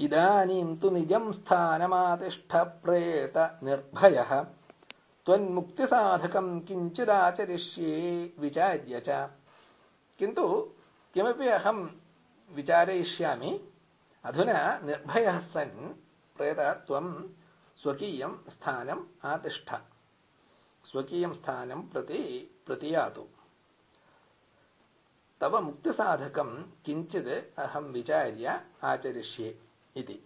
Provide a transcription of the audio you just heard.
इदानीं तु निजं स्थानमातिष्ठ प्रेत निर्भयः। त्वन्मुक्तिसाधकं किञ्चिदाचरिष्ये विचार्य च। किन्तु किमपि अहं विचारयिष्यामि अधुना निर्भयः सन् प्रेत त्वं स्वकीयं स्थानम् आतिष्ठ। स्वकीयं स्थानं प्रति प्रतियातु। तव मुक्तिसाधकं किञ्चित् अहं विचार्य आचरिष्ये හිතේ.